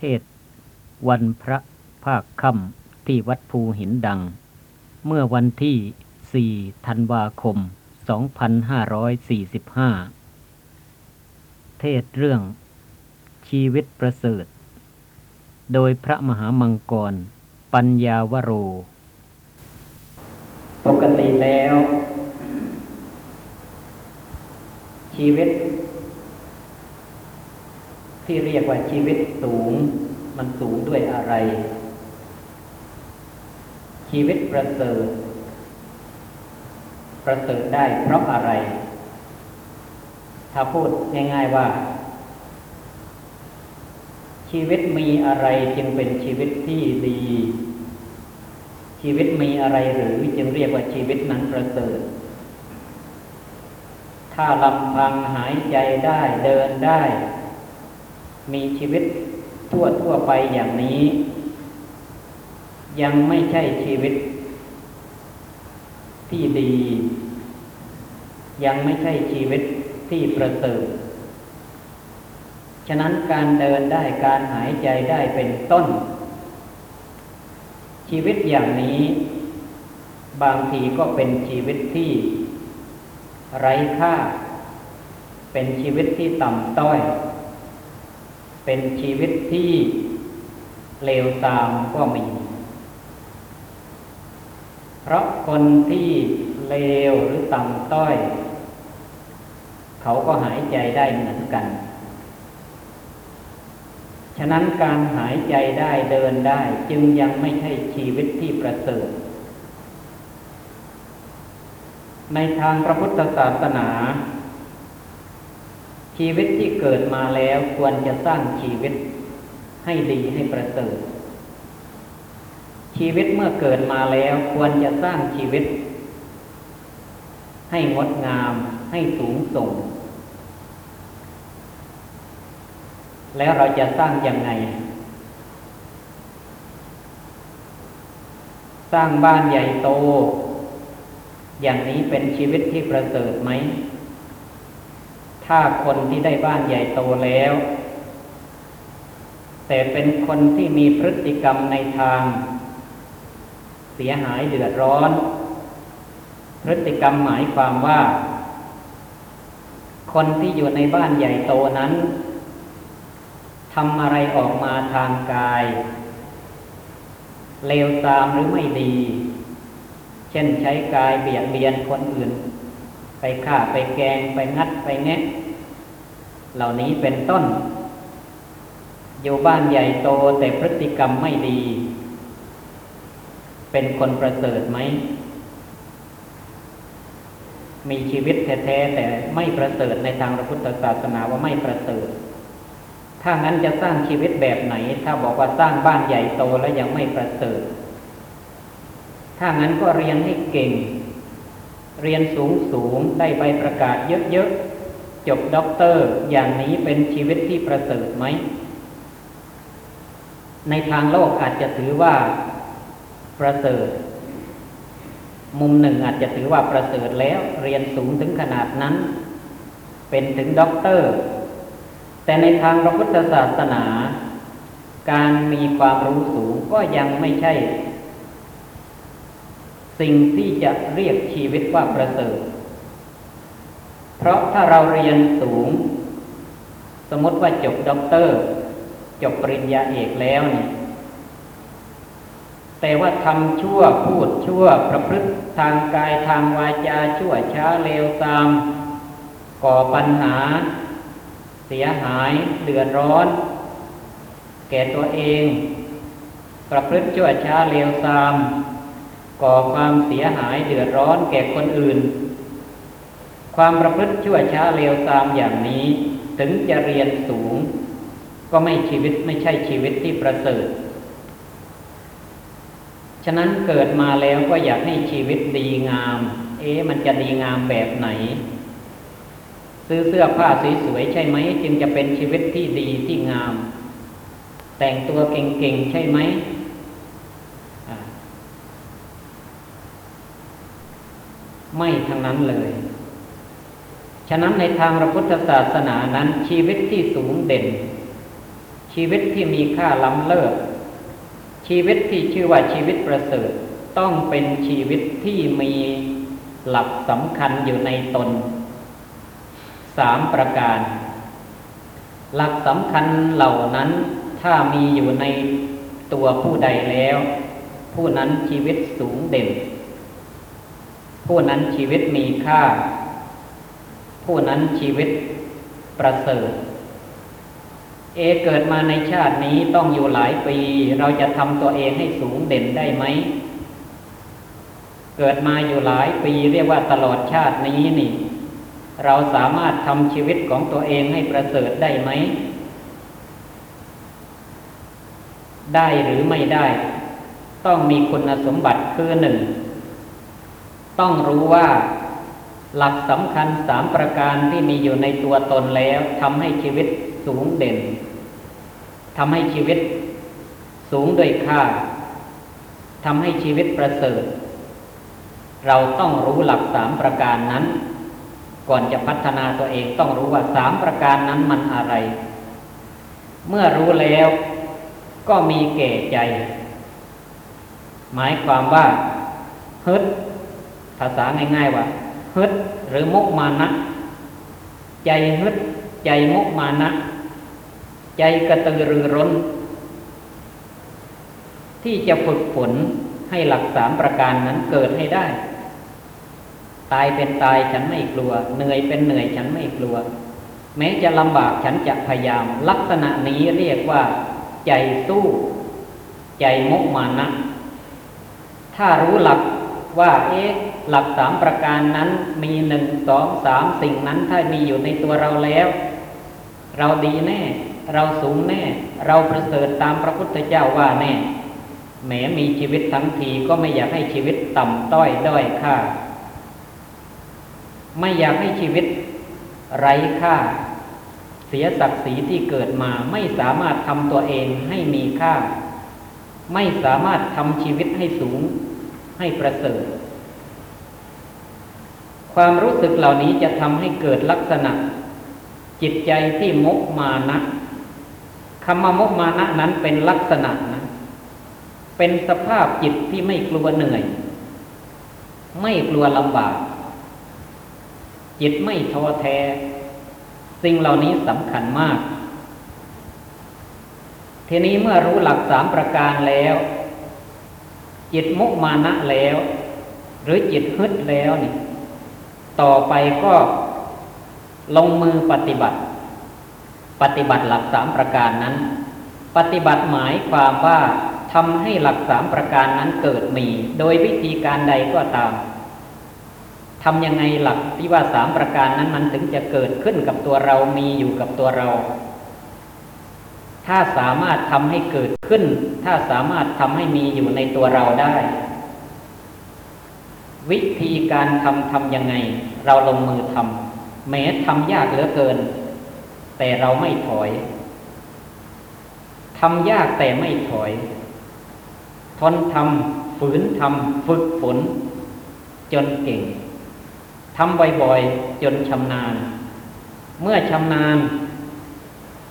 เทศ วันพระภาคค่ำที่วัดภูหินดัง เมื่อวันที่ 4 ธันวาคม 2545 เทศเรื่อง ชีวิตประเสริฐ โดยพระมหามังกร ปัญญาวโร ปกติแล้ว ชีวิต ที่เรียกว่าชีวิตสูง มันสูงด้วยอะไร ชีวิตประเสริฐประเสริฐได้เพราะอะไร ถ้าพูดง่ายๆว่า ชีวิตมีอะไรจึงเป็นชีวิตที่ดี ชีวิตมีอะไรหรือจึงเรียกว่าชีวิตนั้นประเสริฐถ้าลำพังหายใจได้เดินได้ มีชีวิตทั่วทั่วไปอย่างนี้ ยังไม่ใช่ชีวิต ที่ดี ยังไม่ใช่ชีวิตที่ประเสริฐฉะนั้นการเดินได้การหายใจได้เป็นต้น ชีวิตอย่างนี้ บางทีก็เป็นชีวิตที่ ไร้ค่า เป็นชีวิตที่ต่ำต้อย เป็นชีวิตที่เลวตามก็มี เพราะคนที่เลวหรือต่ำต้อย เขาก็หายใจได้เหมือนกัน ฉะนั้นการหายใจได้เดินได้จึงยังไม่ใช่ชีวิตที่ประเสริฐ ในทางพระพุทธศาสนา ชีวิตที่เกิดมาแล้วควรจะสร้างชีวิตให้ดีให้ประเสริฐ ชีวิตเมื่อเกิดมาแล้วควรจะสร้างชีวิต ให้งดงามให้สูงส่ง แล้วเราจะสร้างยังไง สร้างบ้านใหญ่โต อย่างนี้เป็นชีวิตที่ประเสริฐไหม ถ้าคนที่ได้บ้านใหญ่โตแล้ว แต่เป็นคนที่มีพฤติกรรมในทาง เสียหายเดือดร้อน พฤติกรรมหมายความว่า คนที่อยู่ในบ้านใหญ่โตนั้นทำอะไรออกมาทางกาย เลวตามหรือไม่ดี เช่นใช้กายเบียดเบียนคนอื่น ไปฆ่าไปแกงไปงัดไปแงะเหล่านี้เป็นต้น อยู่บ้านใหญ่โตแต่พฤติกรรมไม่ดี เป็นคนประเสริฐไหม มีชีวิตแท้ๆแต่ไม่ประเสริฐในทางพระพุทธศาสนาว่าไม่ประเสริฐ ถ้างั้นจะสร้างชีวิตแบบไหน ถ้าบอกว่าสร้างบ้านใหญ่โตแล้วยังไม่ประเสริฐ ถ้างั้นก็เรียนให้เก่ง เรียนสูงสูงได้ใบประกาศเยอะๆ จบด็อกเตอร์อย่างนี้เป็นชีวิตที่ประเสริฐไหม ในทางโลกอาจจะถือว่าประเสริฐ มุมหนึ่งอาจจะถือว่าประเสริฐแล้ว เรียนสูงถึงขนาดนั้น เป็นถึงด็อกเตอร์ แต่ในทางพระพุทธศาสนา การมีความรู้สูงก็ยังไม่ใช่ สิ่งที่จะเรียกชีวิตว่าประเสริฐ เพราะถ้าเราเรียนสูง สมมติว่าจบด็อกเตอร์ จบปริญญาเอกแล้วนี่แต่ว่าทำชั่วพูดชั่วประพฤติทางกายทางวาจาชั่วช้าเลวตาม ก่อปัญหา เสียหายเดือดร้อน แก่ตัวเอง ประพฤติชั่วช้าเลวตาม ก่อความเสียหายเดือดร้อนแก่คนอื่น ความประพฤติชั่วช้าเลวตามอย่างนี้ ถึงจะเรียนสูง ก็ไม่ชีวิตไม่ใช่ชีวิตที่ประเสริฐ ฉะนั้นเกิดมาแล้วก็อยากให้ชีวิตดีงาม เอ๊ะมันจะดีงามแบบไหน ซื้อเสื้อผ้าสวยๆใช่ไหม จึงจะเป็นชีวิตที่ดีที่งาม แต่งตัวเก่งๆใช่ไหม ไม่ทั้งนั้นเลย ฉะนั้นในทางพระพุทธศาสนานั้น ชีวิตที่สูงเด่น ชีวิตที่มีค่าล้ำเลิศชีวิตที่ชื่อว่าชีวิตประเสริฐต้องเป็นชีวิตที่มีหลักสำคัญอยู่ในตนสามประการ หลักสำคัญเหล่านั้นถ้ามีอยู่ในตัวผู้ใดแล้ว ผู้นั้นชีวิตสูงเด่น ผู้นั้นชีวิตมีค่า ผู้นั้นชีวิตประเสริฐ เอเกิดมาในชาตินี้ต้องอยู่หลายปี เราจะทำตัวเองให้สูงเด่นได้ไหม เกิดมาอยู่หลายปีเรียกว่าตลอดชาตินี้นี่ เราสามารถทำชีวิตของตัวเองให้ประเสริฐได้ไหม ได้หรือไม่ได้ ต้องมีคุณสมบัติคือหนึ่ง ต้องรู้ว่า หลักสำคัญสามประการที่มีอยู่ในตัวตนแล้วทำให้ชีวิตสูงเด่นทำให้ชีวิตสูงโดยค่าทำให้ชีวิตประเสริฐ เราต้องรู้หลักสามประการนั้น ก่อนจะพัฒนาตัวเองต้องรู้ว่าสามประการนั้นมันอะไร เมื่อรู้แล้วก็มีเก่ใจ หมายความว่าฮึด ภาษาง่าย ๆ ว่าฮึดหรือมุกมานะ ใจฮึดใจมุกมานะ ใจกระตือรือร้น ที่จะฝึกฝนให้หลักสามประการนั้นเกิดให้ได้ ตายเป็นตายฉันไม่กลัว เหนื่อยเป็นเหนื่อยฉันไม่กลัว แม้จะลำบากฉันจะพยายาม ลักษณะนี้เรียกว่า ใจสู้ ใจมุกมานะ ถ้ารู้หลักว่าเอ๊ะ หลักสามประการนั้นมีหนึ่งสองสามสิ่งนั้นถ้ามีอยู่ในตัวเราแล้ว เราดีแน่ เราสูงแน่ เราประเสริฐตามพระพุทธเจ้าว่าแน่แม้มีชีวิตทั้งทีก็ไม่อยากให้ชีวิตต่ำต้อยด้อยค่า ไม่อยากให้ชีวิตไร้ค่า เสียศักดิ์ศรีที่เกิดมาไม่สามารถทำตัวเองให้มีค่า ไม่สามารถทำชีวิตให้สูงให้ประเสริฐ ความรู้สึกเหล่านี้จะทำให้เกิดลักษณะ จิตใจที่มกมานะคำว่ามกมานะนั้นเป็นลักษณะนะเป็นสภาพจิตที่ไม่กลัวเหนื่อย ไม่กลัวลำบาก จิตไม่ท้อแท้ สิ่งเหล่านี้สำคัญมาก ทีนี้เมื่อรู้หลักสามประการแล้ว จิตมุมานะแล้ว หรือจิตฮึดแล้วนี่ ต่อไปก็ลงมือปฏิบัติ ปฏิบัติหลักสามประการนั้น ปฏิบัติหมายความว่าทำให้หลักสามประการนั้นเกิดมี โดยวิธีการใดก็ตามทำยังไงหลักที่ว่าสามประการนั้นมันถึงจะเกิดขึ้นกับตัวเรามีอยู่กับตัวเรา ถ้าสามารถทำให้เกิดขึ้น ถ้าสามารถทำให้มีอยู่ในตัวเราได้ วิธีการทำทำยังไง เราลงมือทำแม้ทำยากเหลือเกิน แต่เราไม่ถอยทำยากแต่ไม่ถอย ทนทำฝืนทำฝึกฝน จนเก่งทำบ่อยๆจนชำนาญ เมื่อชำนาญ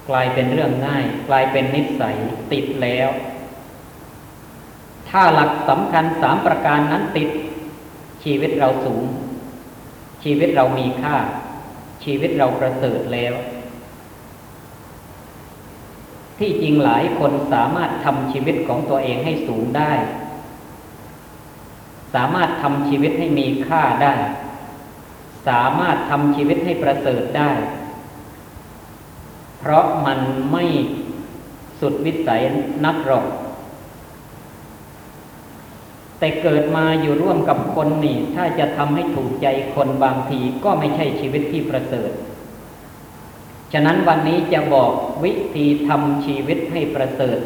กลายเป็นเรื่องง่าย กลายเป็นนิสัยติดแล้ว ถ้าหลักสำคัญสามประการนั้นติด ชีวิตเราสูง ชีวิตเรามีค่า ชีวิตเราประเสริฐแล้ว ที่จริงหลายคนสามารถทำชีวิตของตัวเองให้สูงได้ สามารถทำชีวิตให้มีค่าได้ สามารถทำชีวิตให้ประเสริฐได้ เพราะมันไม่สุดวิสัยนักหรอก แต่เกิดมาอยู่ร่วมกับคนนี่ ถ้าจะทำให้ถูกใจคนบางทีก็ไม่ใช่ชีวิตที่ประเสริฐ ฉะนั้นวันนี้จะบอกวิธีทำชีวิตให้ประเสริฐ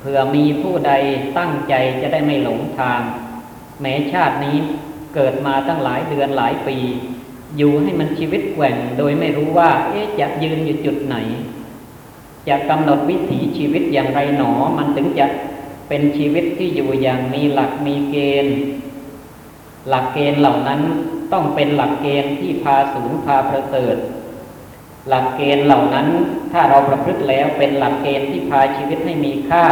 เผื่อมีผู้ใดตั้งใจจะได้ไม่หลงทาง แม้ชาตินี้เกิดมาตั้งหลายเดือนหลายปี อยู่ให้มันชีวิตแกว่งโดยไม่รู้ว่า เอ๊ะจะยืนอยู่จุดไหน จะกำหนดวิถีชีวิตอย่างไรหนอมันถึงจะ เป็นชีวิตที่อยู่อย่างมีหลักมีเกณฑ์ หลักเกณฑ์เหล่านั้นต้องเป็นหลักเกณฑ์ที่พาสูงพาประเสริฐ หลักเกณฑ์เหล่านั้นถ้าเราประพฤติแล้วเป็นหลักเกณฑ์ที่พาชีวิตให้มีค่า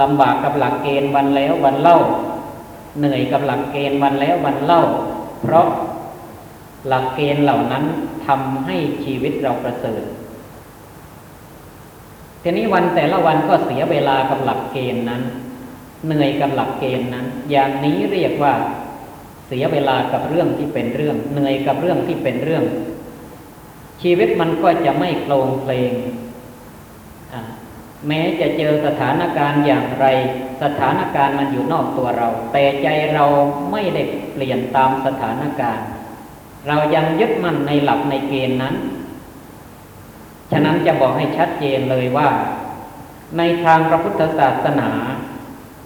ลำบากกับหลักเกณฑ์วันแล้ววันเล่า เหนื่อยกับหลักเกณฑ์วันแล้ววันเล่า เพราะหลักเกณฑ์เหล่านั้นทำให้ชีวิตเราประเสริฐ ทีนี้วันแต่ละวันก็เสียเวลากับหลักเกณฑ์นั้น เหนื่อยกับหลักเกณฑ์นั้น อย่างนี้เรียกว่าเสียเวลากับเรื่องที่เป็นเรื่อง เหนื่อยกับเรื่องที่เป็นเรื่อง ชีวิตมันก็จะไม่โคลงเพลงแม้จะเจอสถานการณ์อย่างไร สถานการณ์มันอยู่นอกตัวเรา แต่ใจเราไม่ได้เปลี่ยนตามสถานการณ์ เรายังยึดมั่นในหลักในเกณฑ์นั้น ฉะนั้นจะบอกให้ชัดเจนเลยว่า ในทางพระพุทธศาสนา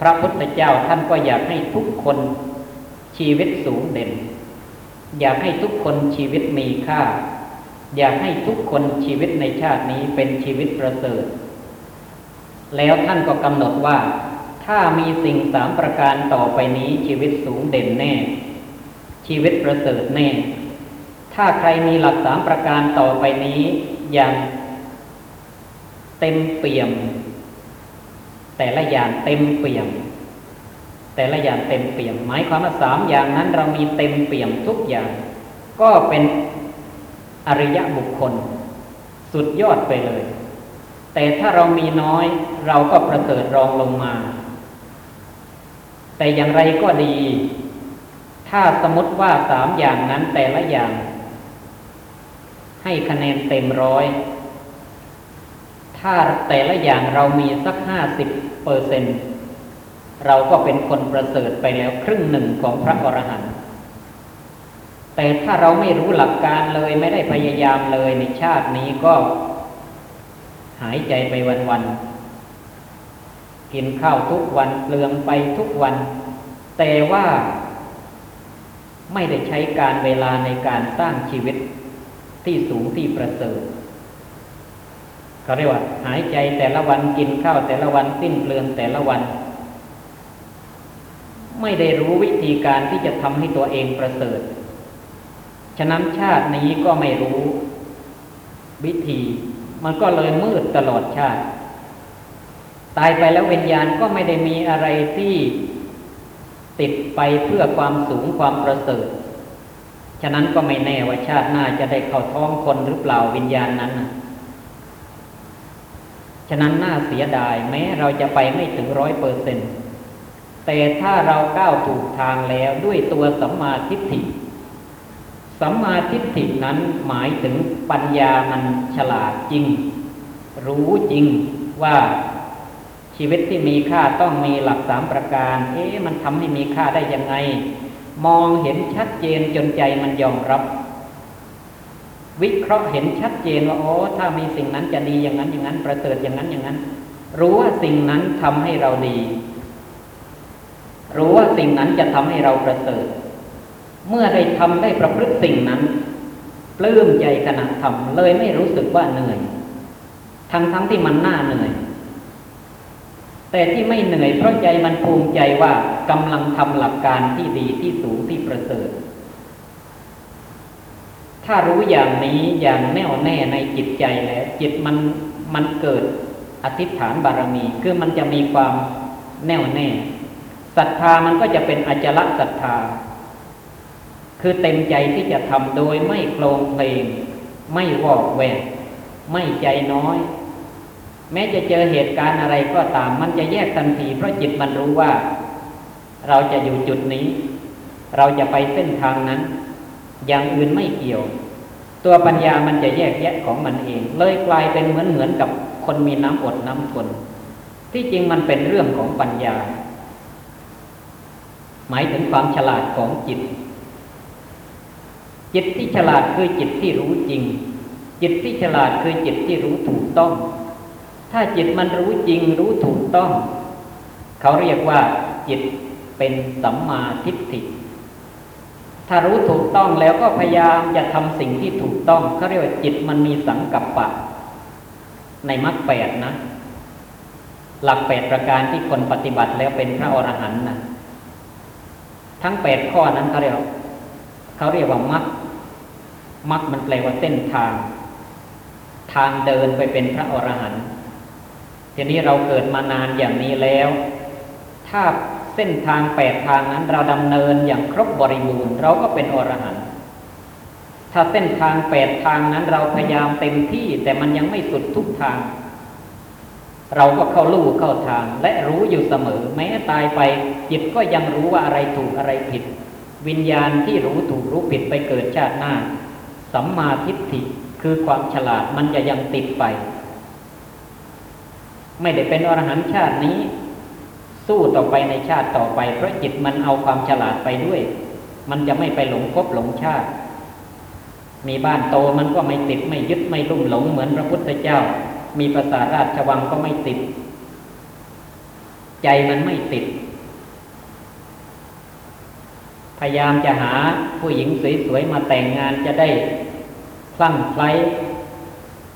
พระพุทธเจ้าท่านก็อยากให้ทุกคนชีวิตสูงเด่น อยากให้ทุกคนชีวิตมีค่า อยากให้ทุกคนชีวิตในชาตินี้เป็นชีวิตประเสริฐ แล้วท่านก็กำหนดว่า ถ้ามีสิ่งสามประการต่อไปนี้ชีวิตสูงเด่นแน่ ชีวิตประเสริฐแน่ ถ้าใครมีหลักสามประการต่อไปนี้ อย่างเต็มเปี่ยม แต่ละอย่างเต็มเปี่ยม แต่ละอย่างเต็มเปี่ยม หมายความว่าสามอย่างนั้นเรามีเต็มเปี่ยมทุกอย่าง ก็เป็นอริยะบุคคล สุดยอดไปเลย แต่ถ้าเรามีน้อยเราก็ประเสริฐรองลงมา แต่อย่างไรก็ดี ถ้าสมมติว่าสามอย่างนั้นแต่ละอย่าง ให้คะแนนเต็มร้อย ถ้าแต่ละอย่างเรามีสักห้าสิบเปอร์เซ็นเราก็เป็นคนประเสริฐไปแล้วครึ่งหนึ่งของพระอรหันต์แต่ถ้าเราไม่รู้หลักการเลยไม่ได้พยายามเลยในชาตินี้ก็ หายใจไปวันๆกินข้าวทุกวันเปลืองไปทุกวัน แต่ว่าไม่ได้ใช้การเวลาในการสร้างชีวิต ที่สูงที่ประเสริฐเขาเรียกว่า หายใจแต่ละวันกินข้าวแต่ละวันสิ้นเปลืองแต่ละวัน ไม่ได้รู้วิธีการที่จะทำให้ตัวเองประเสริฐ ฉะนั้นชาตินี้ก็ไม่รู้ วิธี มันก็เลยมืดตลอดชาติ ตายไปแล้ววิญญาณก็ไม่ได้มีอะไรที่ติดไปเพื่อความสูงความประเสริฐ ฉะนั้นก็ไม่แน่ว่าชาติหน้าจะได้เข้าท้องคนหรือเปล่าวิญญาณนั้นฉะนั้นน่าเสียดายแม้เราจะไปไม่ถึงร้อยเปอร์เซ็นแต่ถ้าเราก้าวถูกทางแล้วด้วยตัวสัมมาทิฏฐิสัมมาทิฏฐินั้นหมายถึงปัญญามันฉลาดจริง รู้จริงว่าชีวิตที่มีค่าต้องมีหลักสามประการ เอ๊ะมันทำให้มีค่าได้ยังไง มองเห็นชัดเจนจนใจมันยอมรับ วิเคราะห์เห็นชัดเจนว่าโอ้ถ้ามีสิ่งนั้นจะดีอย่างนั้นอย่างนั้น ประเสริฐอย่างนั้นอย่างนั้น รู้ว่าสิ่งนั้นทำให้เราดี รู้ว่าสิ่งนั้นจะทำให้เราประเสริฐ เมื่อได้ทำได้ประพฤติสิ่งนั้นปลื้มใจขณะทำเลยไม่รู้สึกว่าเหนื่อย ทั้งทั้งที่มันน่าเหนื่อย แต่ที่ไม่เหนื่อยเพราะใจมันภูมิใจว่ากำลังทำหลักการที่ดีที่สูงที่ประเสริฐ ถ้ารู้อย่างนี้อย่างแน่วแน่ในจิตใจแล้วจิตมันมันเกิดอธิษฐานบารมี คือมันจะมีความแน่วแน่ศรัทธามันก็จะเป็นอจลศรัทธา คือเต็มใจที่จะทำโดยไม่โกลงเพลง ไม่วอกแวกไม่ใจน้อย แม้จะเจอเหตุการณ์อะไรก็ตาม มันจะแยกทันที เพราะจิตมันรู้ว่า เราจะอยู่จุดนี้ เราจะไปเส้นทางนั้น อย่างอื่นไม่เกี่ยว ตัวปัญญามันจะแยกแยะของมันเอง เลยกลายเป็นเหมือนเหมือนกับคนมีน้ำอดน้ำทนที่จริงมันเป็นเรื่องของปัญญา หมายถึงความฉลาดของจิต จิตที่ฉลาดคือจิตที่รู้จริง จิตที่ฉลาดคือจิตที่รู้ถูกต้อง ถ้าจิตมันรู้จริงรู้ถูกต้อง เขาเรียกว่า จิตเป็นสัมมาทิฏฐิ ถ้ารู้ถูกต้องแล้วก็พยายามจะทำสิ่งที่ถูกต้องเขาเรียกว่าจิตมันมีสังกัปปะ ในมรรคแปดนะ หลักแปดประการที่คนปฏิบัติแล้วเป็นพระอรหันต์นะทั้งแปดข้อนั้นเขาเรียกเขาเรียกว่ามรรคมรรคมันแปลว่าเส้นทาง ทางเดินไปเป็นพระอรหันต์ ทีนี้เราเกิดมานานอย่างนี้แล้ว ถ้าเส้นทางแปดทางนั้นเราดำเนินอย่างครบบริบูรณ์เราก็เป็นอรหันต์ถ้าเส้นทางแปดทางนั้นเราพยายามเต็มที่แต่มันยังไม่สุดทุกทาง เราก็เข้าลู่เข้าทางและรู้อยู่เสมอ แม้ตายไปจิตก็ยังรู้ว่าอะไรถูกอะไรผิด วิญญาณที่รู้ถูกรู้ผิดไปเกิดชาติหน้า สัมมาทิฏฐิคือความฉลาดมันจะยังติดไป ไม่ได้เป็นอรหันต์ชาตินี้ สู้ต่อไปในชาติต่อไป เพราะจิตมันเอาความฉลาดไปด้วย มันจะไม่ไปหลงภพหลงชาติ มีบ้านโตมันก็ไม่ติดไม่ยึดไม่ลุ่มหลงเหมือนพระพุทธเจ้า มีภาษาราชวังก็ไม่ติด ใจมันไม่ติด พยายามจะหาผู้หญิงสวยๆมาแต่งงานจะได้คลั่งไคล้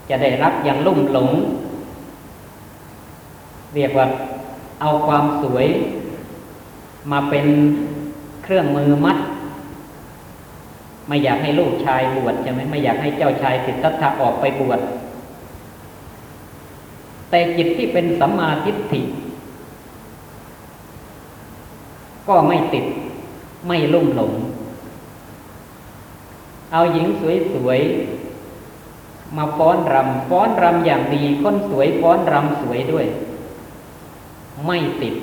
จะได้รักอย่างลุ่มหลง เรียกว่าเอาความสวย มาเป็นเครื่องมือมัด ไม่อยากให้ลูกชายบวชใช่ไหมไม่อยากให้เจ้าชายสิทธัตถะออกไปบวชแต่จิตที่เป็นสัมมาทิฏฐิ ก็ไม่ติดไม่ลุ่มหลง เอาหญิงสวยๆมาฟ้อนรำฟ้อนรำอย่างดีคนสวยฟ้อนรำสวยด้วย ไม่ติด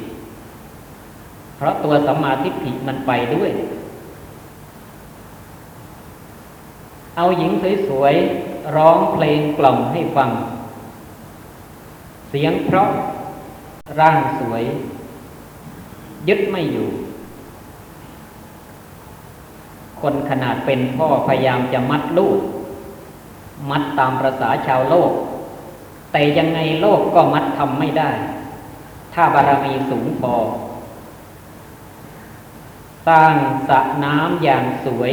เพราะตัวสัมมาทิฏฐิมันไปด้วย เอาหญิงสวยๆร้องเพลงกล่อมให้ฟัง เสียงเพราะร่างสวย ยึดไม่อยู่ คนขนาดเป็นพ่อพยายามจะมัดลูก มัดตามประษาชาวโลก แต่ยังไงโลกก็มัดทำไม่ได้ ถ้าบารมีสูงพอ สร้างสระน้ำอย่างสวย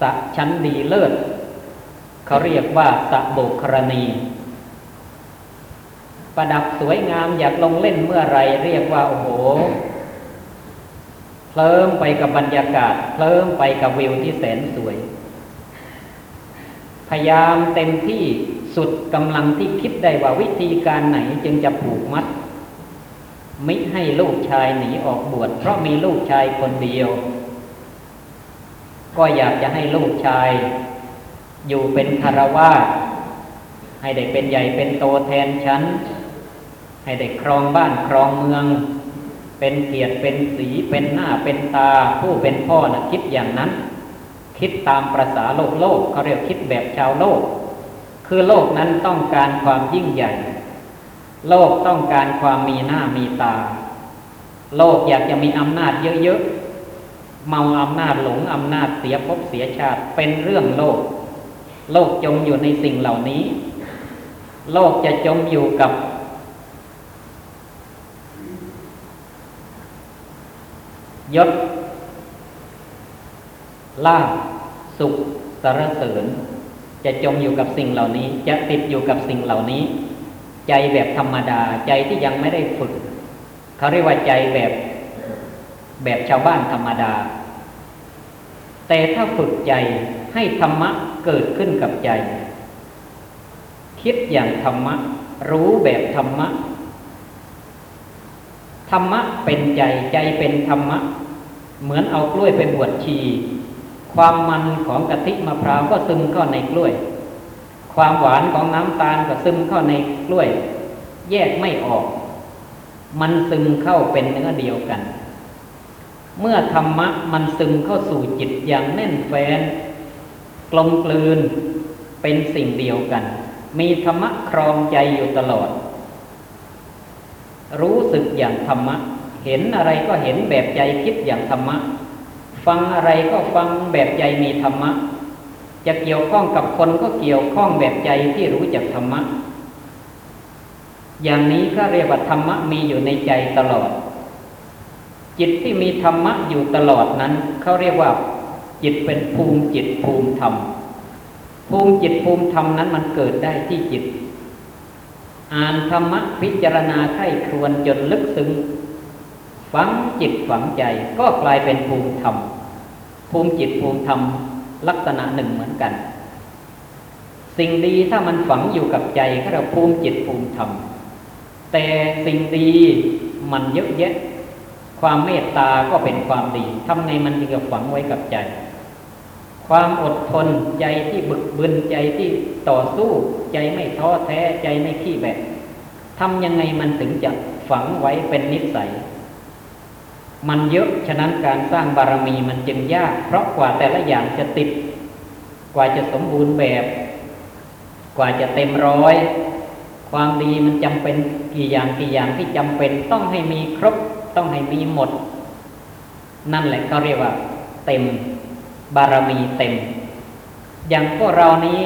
สระชั้นดีเลิศเขาเรียกว่าสระโบกครณี ประดับสวยงามอยากลงเล่นเมื่อไรเรียกว่า โอ้โหเคลิ้มไปกับบรรยากาศเคลิ้มไปกับวิวที่แสนสวย พยายามเต็มที่ สุดกำลังที่คิดได้ว่าวิธีการไหนจึงจะผูกมัด ไม่ให้ลูกชายหนีออกบวชเพราะมีลูกชายคนเดียว ก็อยากจะให้ลูกชาย อยู่เป็นคารวาสให้ได้เป็นใหญ่เป็นโตแทนฉัน ให้ได้ครองบ้านครองเมือง เป็นเกียรติเป็นสีเป็นหน้าเป็นตา ผู้เป็นพ่อนะ่ะคิดอย่างนั้น คิดตามประษาโลกโลกเขาเรียกคิดแบบชาวโลก คือโลกนั้นต้องการความยิ่งใหญ่ โลกต้องการความมีหน้ามีตา โลกอยากจะมีอำนาจเยอะๆ เมาอำนาจหลงอำนาจเสียภพเสียชาติเป็นเรื่องโลก โลกจมอยู่ในสิ่งเหล่านี้ โลกจะจมอยู่กับยศลาภสุขสารเสริญ จะจมอยู่กับสิ่งเหล่านี้ จะติดอยู่กับสิ่งเหล่านี้ ใจแบบธรรมดา ใจที่ยังไม่ได้ฝึกเขาเรียกว่าใจแบบแบบชาวบ้านธรรมดา แต่ถ้าฝึกใจให้ธรรมะเกิดขึ้นกับใจ คิดอย่างธรรมะ รู้แบบธรรมะ ธรรมะเป็นใจใจเป็นธรรมะ เหมือนเอากล้วยไปบวชชี ความมันของกะทิมะพร้าวก็ซึมเข้าในกล้วย ความหวานของน้ำตาลก็ซึมเข้าในกล้วย แยกไม่ออก มันซึมเข้าเป็นเนื้อเดียวกัน เมื่อธรรมะมันซึมเข้าสู่จิตอย่างแน่นแฟ้นกลมกลืนเป็นสิ่งเดียวกัน มีธรรมะครองใจอยู่ตลอด รู้สึกอย่างธรรมะ เห็นอะไรก็เห็นแบบใจคิดอย่างธรรมะ ฟังอะไรก็ฟังแบบใจมีธรรมะ จะเกี่ยวข้องกับคนก็เกี่ยวข้องแบบใจที่รู้จักธรรมะ อย่างนี้ก็เรียกว่าธรรมะมีอยู่ในใจตลอด จิตที่มีธรรมะอยู่ตลอดนั้นเขาเรียกว่า จิตเป็นภูมิจิตภูมิธรรม ภูมิจิตภูมิธรรมนั้นมันเกิดได้ที่จิต อ่านธรรมะพิจารณาไข้ครวนจนลึกซึ้งฝังจิตฝังใจก็กลายเป็นภูมิธรรม ภูมิจิตภูมิธรรมลักษณะหนึ่งเหมือนกัน สิ่งดีถ้ามันฝังอยู่กับใจก็เราภูมิจิตภูมิธรรมแต่สิ่งดีมันเยอะแยะ ความเมตตาก็เป็นความดีทำไงมันจึงจะฝังไว้กับใจ ความอดทนใจที่บึกบึนใจที่ต่อสู้ ใจไม่ท้อแท้ใจไม่ขี้แบบทำยังไงมันถึงจะฝังไว้เป็นนิสัย มันเยอะฉะนั้นการสร้างบารมีมันจึงยาก เพราะกว่าแต่ละอย่างจะติด กว่าจะสมบูรณ์แบบ กว่าจะเต็มร้อย ความดีมันจำเป็นกี่อย่างกี่อย่างที่จำเป็นต้องให้มีครบต้องให้มีหมด นั่นแหละเขาเรียกว่า เต็มบารมีเต็ม อย่างพวกเรานี้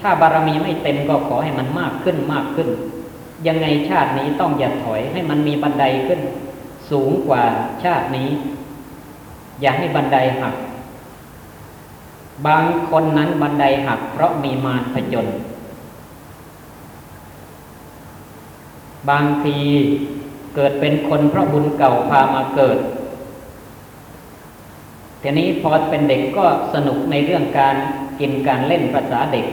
ถ้าบารมีไม่เต็มก็ขอให้มันมากขึ้นมากขึ้น ยังไงชาตินี้ต้องอย่าถอยให้มันมีบันไดขึ้น สูงกว่าชาตินี้ อย่าให้บันไดหัก บางคนนั้นบันไดหัก เพราะมีมารผจญบางทีเกิดเป็นคนเพราะบุญเก่าพามาเกิดทีนี้พอเป็นเด็กก็สนุกในเรื่องการกินการเล่นภาษาเด็ก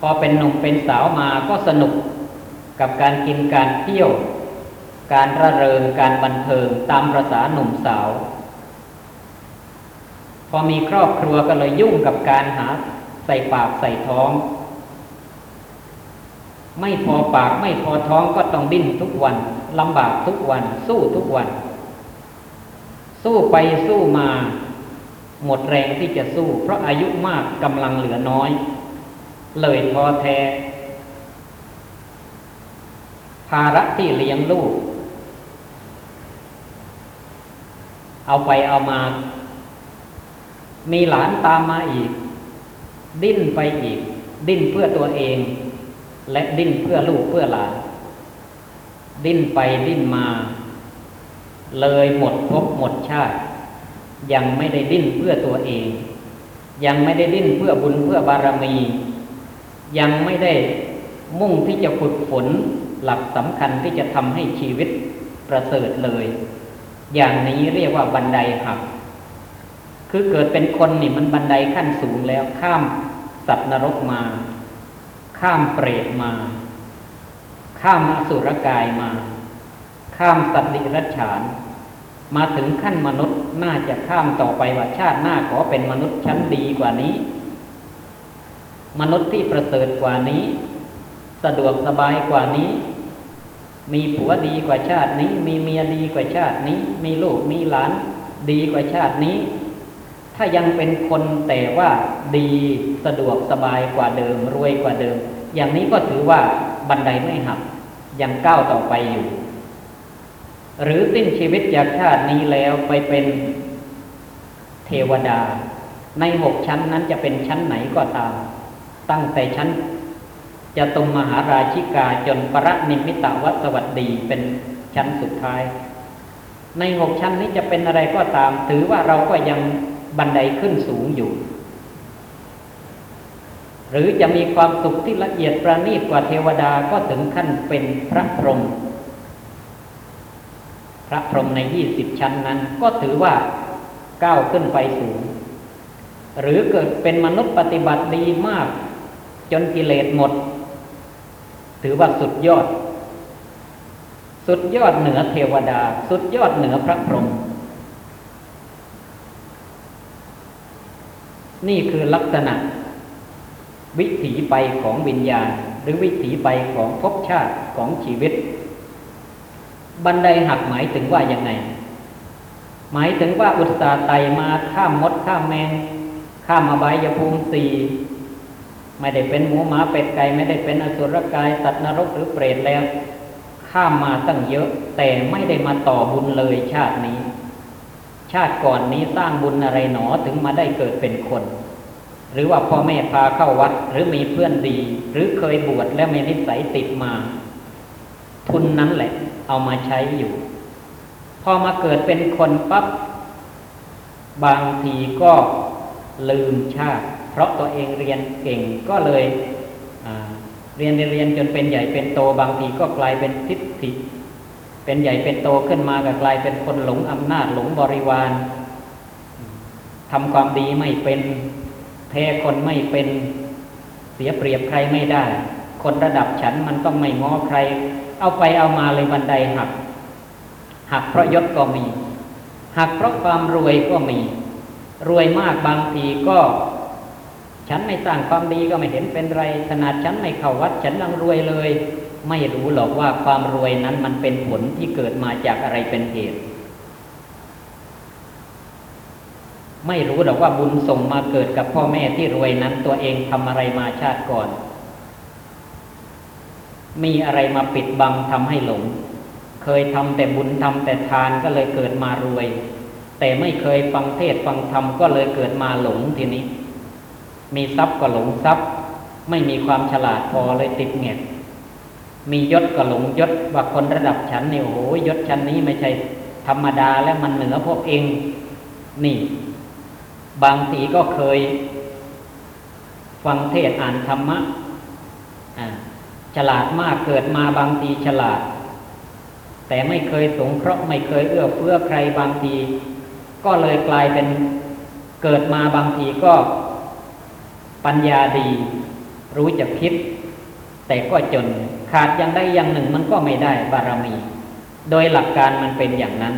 พอเป็นหนุ่มเป็นสาวมาก็สนุกกับการกินการเที่ยว การระเริงการบันเทิงตามภาษาหนุ่มสาว พอมีครอบครัวก็เลยยุ่งกับการหาใส่ปากใส่ท้อง ไม่พอปากไม่พอท้องก็ต้องดิ้นทุกวันลำบากทุกวัน สู้ทุกวัน สู้ไปสู้มา หมดแรงที่จะสู้ เพราะอายุมากกำลังเหลือน้อย เลยท้อแท้ภาระที่เลี้ยงลูก เอาไปเอามา มีหลานตามมาอีก ดิ้นไปอีก ดิ้นเพื่อตัวเอง และดิ้นเพื่อลูกเพื่อหลาน ดิ้นไปดิ้นมา เลยหมดภพหมดชาติ ยังไม่ได้ดิ้นเพื่อตัวเอง ยังไม่ได้ดิ้นเพื่อบุญเพื่อบารมี ยังไม่ได้มุ่งที่จะฝึกฝนหลักสำคัญที่จะทำให้ชีวิตประเสริฐเลย อย่างนี้เรียกว่าบันไดหัก คือเกิดเป็นคนนี่มันบันไดขั้นสูงแล้วข้ามสัตว์นรกมา ข้ามเปรตมา ข้ามอสุรกายมา ข้ามสัตว์ดิรัจฉาน มาถึงขั้นมนุษย์น่าจะข้ามต่อไปว่าชาติหน้าขอเป็นมนุษย์ชั้นดีกว่านี้ มนุษย์ที่ประเสริฐกว่านี้ สะดวกสบายกว่านี้ มีผัวดีกว่าชาตินี้ มีเมียดีกว่าชาตินี้ มีลูกมีหลาน ดีกว่าชาตินี้ ถ้ายังเป็นคนแต่ว่าดีสะดวกสบายกว่าเดิม รวยกว่าเดิม อย่างนี้ก็ถือว่าบันไดไม่หักยังก้าวต่อไปอยู่ หรือสิ้นชีวิตจากชาตินี้แล้วไปเป็นเทวดา ในหกชั้นนั้นจะเป็นชั้นไหนก็ตาม ตั้งแต่ชั้น จะตุมมหาราชิกาจนปรนิมิตวสวัสดีเป็นชั้นสุดท้าย ในหกชั้นนี้จะเป็นอะไรก็ตาม ถือว่าเราก็ยังบันไดขึ้นสูงอยู่ หรือจะมีความสุขที่ละเอียดประณีตกว่าเทวดาก็ถึงขั้นเป็นพระพรหมพระพรหมในยี่สิบชั้นนั้น ก็ถือว่าก้าวขึ้นไปสูง หรือเกิดเป็นมนุษย์ปฏิบัติดีมาก จนกิเลสหมด ถือว่าสุดยอด สุดยอดเหนือเทวดา สุดยอดเหนือพระพรหมนี่คือลักษณะ วิถีไปของวิญญาณ หรือวิถีไปของภพชาติของชีวิต บันไดหักหมายถึงว่ายังไง หมายถึงว่าอุตสาหไตมาข้ามมดข้ามแมงข้ามอบายภูมิสี่ ไม่ได้เป็นหมูหมาเป็ดไก่ไม่ได้เป็นอสุรกาย สัตว์นรกหรือเปรตแล้ว ข้ามมาตั้งเยอะ แต่ไม่ได้มาต่อบุญเลยชาตินี้ ชาติก่อนนี้สร้างบุญอะไรหนอถึงมาได้เกิดเป็นคน หรือว่าพ่อแม่พาเข้าวัดหรือมีเพื่อนดี หรือเคยบวชแล้วมีนิสัยติดมา ทุนนั้นแหละ เอามาใช้อยู่ พอมาเกิดเป็นคนปั๊บบางทีก็ลืมชาติ เพราะตัวเองเรียนเก่งก็เลยเรียนเรียนจนเป็นใหญ่เป็นโตบางทีก็กลายเป็นทิฏฐิ เป็นใหญ่เป็นโตขึ้นมาก็กลายเป็นคนหลงอำนาจหลงบริวารทำความดีไม่เป็นแพ้คนไม่เป็นเสียเปรียบใครไม่ได้ คนระดับฉันมันต้องไม่ง้อใคร เอาไปเอามาเลยบันไดหัก หักเพราะยศก็มี หักเพราะความรวยก็มี รวยมากบางทีก็ ฉันไม่สร้างความดีก็ไม่เห็นเป็นไร ขนาดฉันไม่เข้าวัด ฉันยังรวยเลย ไม่รู้หรอกว่าความรวยนั้นมันเป็นผลที่เกิดมาจากอะไรเป็นเหตุ ไม่รู้หรอกว่าบุญส่งมาเกิดกับพ่อแม่ที่รวยนั้นตัวเองทำอะไรมาชาติก่อน มีอะไรมาปิดบังทำให้หลง เคยทำแต่บุญทำแต่ทานก็เลยเกิดมารวย แต่ไม่เคยฟังเทศฟังธรรมก็เลยเกิดมาหลงทีนี้ มีทรัพย์ก็หลงทรัพย์ ไม่มีความฉลาดพอเลยติดเงียบมียศก็หลงยศว่าคนระดับฉันนี่โอ้โหยศชั้นนี้ไม่ใช่ธรรมดาและมันเหนือพวกเองนี่ บางทีก็เคย ฟังเทศอ่านธรรมะฉลาดมากเกิดมาบางทีฉลาด แต่ไม่เคยสงเคราะห์ไม่เคยเอื้อเฟื้อใครบางที ก็เลยกลายเป็นเกิดมาบางทีก็ ปัญญาดีรู้จักคิด แต่ก็จนขาดอย่างใดอย่างหนึ่งมันก็ไม่ได้บารมี โดยหลักการมันเป็นอย่างนั้น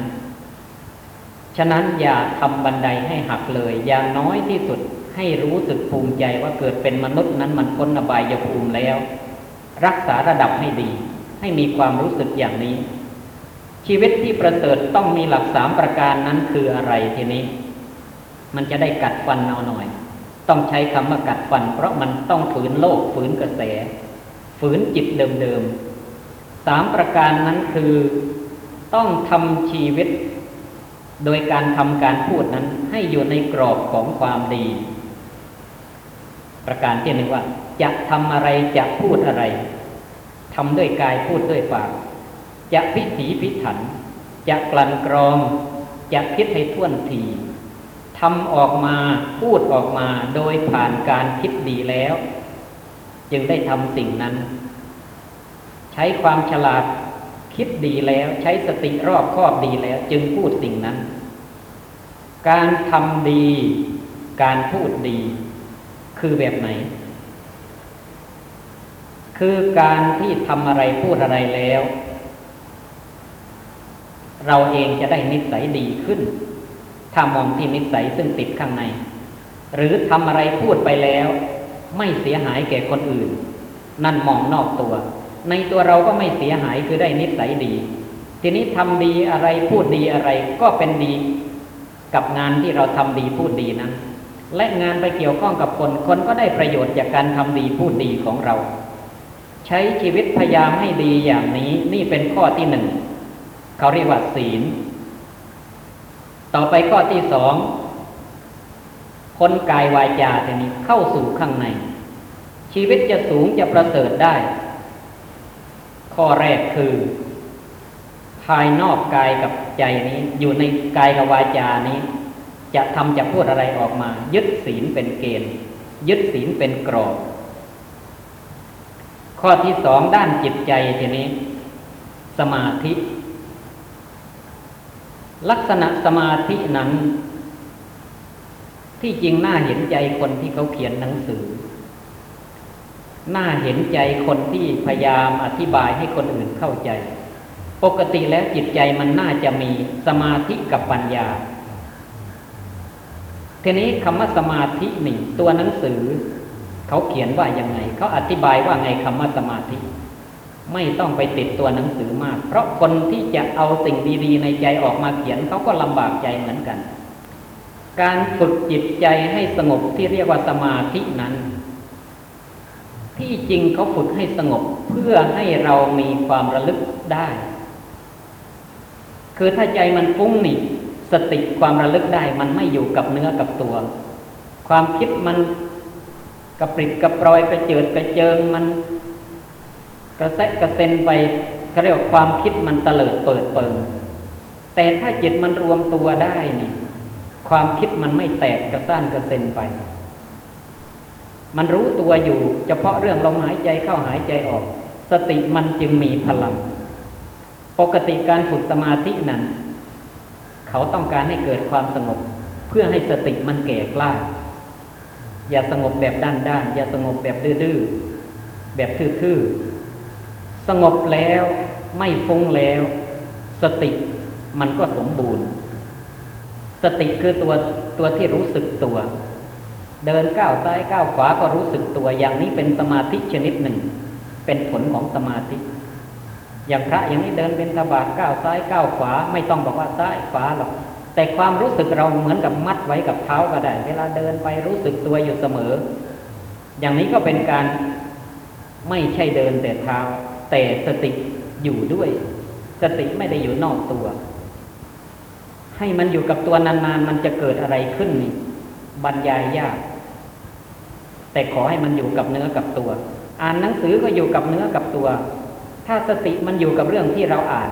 ฉะนั้นอย่าทำบันไดให้หักเลยอย่างน้อยที่สุดให้รู้สึกภูมิใจว่าเกิดเป็นมนุษย์นั้นมันพ้นอบายภูมิแล้ว รักษาระดับให้ดี ให้มีความรู้สึกอย่างนี้ ชีวิตที่ประเสริฐต้องมีหลักสามประการนั้นคืออะไรทีนี้ มันจะได้กัดฟันเอาหน่อย ต้องใช้คำว่ากัดฟัน เพราะมันต้องฝืนโลกฝืนกระแส ฝืนจิตเดิมๆสามประการนั้นคือต้องทำชีวิต โดยการทำการพูดนั้นให้อยู่ในกรอบของความดี ประการที่หนึ่งว่า จะทำอะไรจะพูดอะไรทำด้วยกายพูดด้วยปาก จะพิถีพิถัน จะกลั่นกรอง จะคิดให้ท่วนที ทำออกมาพูดออกมาโดยผ่านการคิดดีแล้ว จึงได้ทำสิ่งนั้น ใช้ความฉลาดคิดดีแล้วใช้สติรอบคอบดีแล้ว จึงพูดสิ่งนั้น การทำดี การพูดดี คือแบบไหน คือการที่ทำอะไรพูดอะไรแล้ว เราเองจะได้นิสัยดีขึ้น ถ้ามองที่นิสัยซึ่งติดข้างใน หรือทำอะไรพูดไปแล้ว ไม่เสียหายแก่คนอื่น นั่นมองนอกตัว ในตัวเราก็ไม่เสียหายคือได้นิสัยดี ทีนี้ทำดีอะไรพูดดีอะไรก็เป็นดีกับงานที่เราทำดีพูดดีนั้นและงานไปเกี่ยวข้องกับคนคนก็ได้ประโยชน์จากการทำดีพูดดีของเรา ใช้ชีวิตพยายามให้ดีอย่างนี้นี่เป็นข้อที่หนึ่งเขาเรียกว่าศีล ต่อไปข้อที่สองคนกายวายจาทีนี้เข้าสู่ข้างใน ชีวิตจะสูงจะประเสริฐได้ ข้อแรกคือ ภายนอกกายกับใจนี้ อยู่ในกายกับวาจานี้ จะทำจะพูดอะไรออกมา ยึดศีลเป็นเกณฑ์ ยึดศีลเป็นกรอบ ข้อที่สองด้านจิตใจทีนี้ สมาธิ ลักษณะสมาธินั้น ที่จริงน่าเห็นใจคนที่เขาเขียนหนังสือ น่าเห็นใจคนที่พยายามอธิบายให้คนอื่นเข้าใจ ปกติแล้วจิตใจมันน่าจะมีสมาธิกับปัญญา ทีนี้คำว่าสมาธินี่ตัวหนังสือ เขาเขียนว่ายังไง เขาอธิบายว่าไงคำว่าสมาธิ ไม่ต้องไปติดตัวหนังสือมาก เพราะคนที่จะเอาสิ่งดีๆในใจออกมาเขียนเขาก็ลำบากใจเหมือนกัน การฝึกจิตใจให้สงบที่เรียกว่าสมาธินั้น ที่จริงเขาฝึกให้สงบเพื่อให้เรามีความระลึกได้ คือถ้าใจมันฟุ้งนี่สติความระลึกได้มันไม่อยู่กับเนื้อกับตัว ความคิดมันกระปริดกระปรอยกระเจิดกระเจิงมัน กระแทกกระเซ็นไปเขาเรียกว่าความคิดมันเตลิดเปิดเปิงแต่ถ้าจิตมันรวมตัวได้นี่ ความคิดมันไม่แตกกระซ้านกระเซ็นไป มันรู้ตัวอยู่ เฉพาะเรื่องลมหายใจเข้าหายใจออก สติมันจึงมีพลัง ปกติการฝึกสมาธินั้น เขาต้องการให้เกิดความสงบ เพื่อให้สติมันแก่กล้า อย่าสงบแบบด้านด้านๆอย่าสงบแบบดื้อๆแบบทื่อ สงบแล้วไม่ฟุ้งแล้ว สติมันก็สมบูรณ์ สติคือตัวตัวที่รู้สึกตัว เดินก้าวซ้ายก้าวขวาก็รู้สึกตัวอย่างนี้เป็นสมาธิชนิดหนึ่ง เป็นผลของสมาธิ อย่างพระอย่างนี้เดินเป็นทบาทก้าวซ้ายก้าวขวา ไม่ต้องบอกว่าซ้ายขวาหรอกแต่ความรู้สึกเราเหมือนกับมัดไว้กับเท้าก็ได้ เวลาเดินไปรู้สึกตัวอยู่เสมอ อย่างนี้ก็เป็นการไม่ใช่เดินแต่เท้า แต่สติอยู่ด้วย สติไม่ได้อยู่นอกตัว ให้มันอยู่กับตัวนานๆมันจะเกิดอะไรขึ้นนี่บรรยายยาก แต่ขอให้มันอยู่กับเนื้อกับตัว อ่านหนังสือก็อยู่กับเนื้อกับตัว ถ้าสติมันอยู่กับเรื่องที่เราอ่าน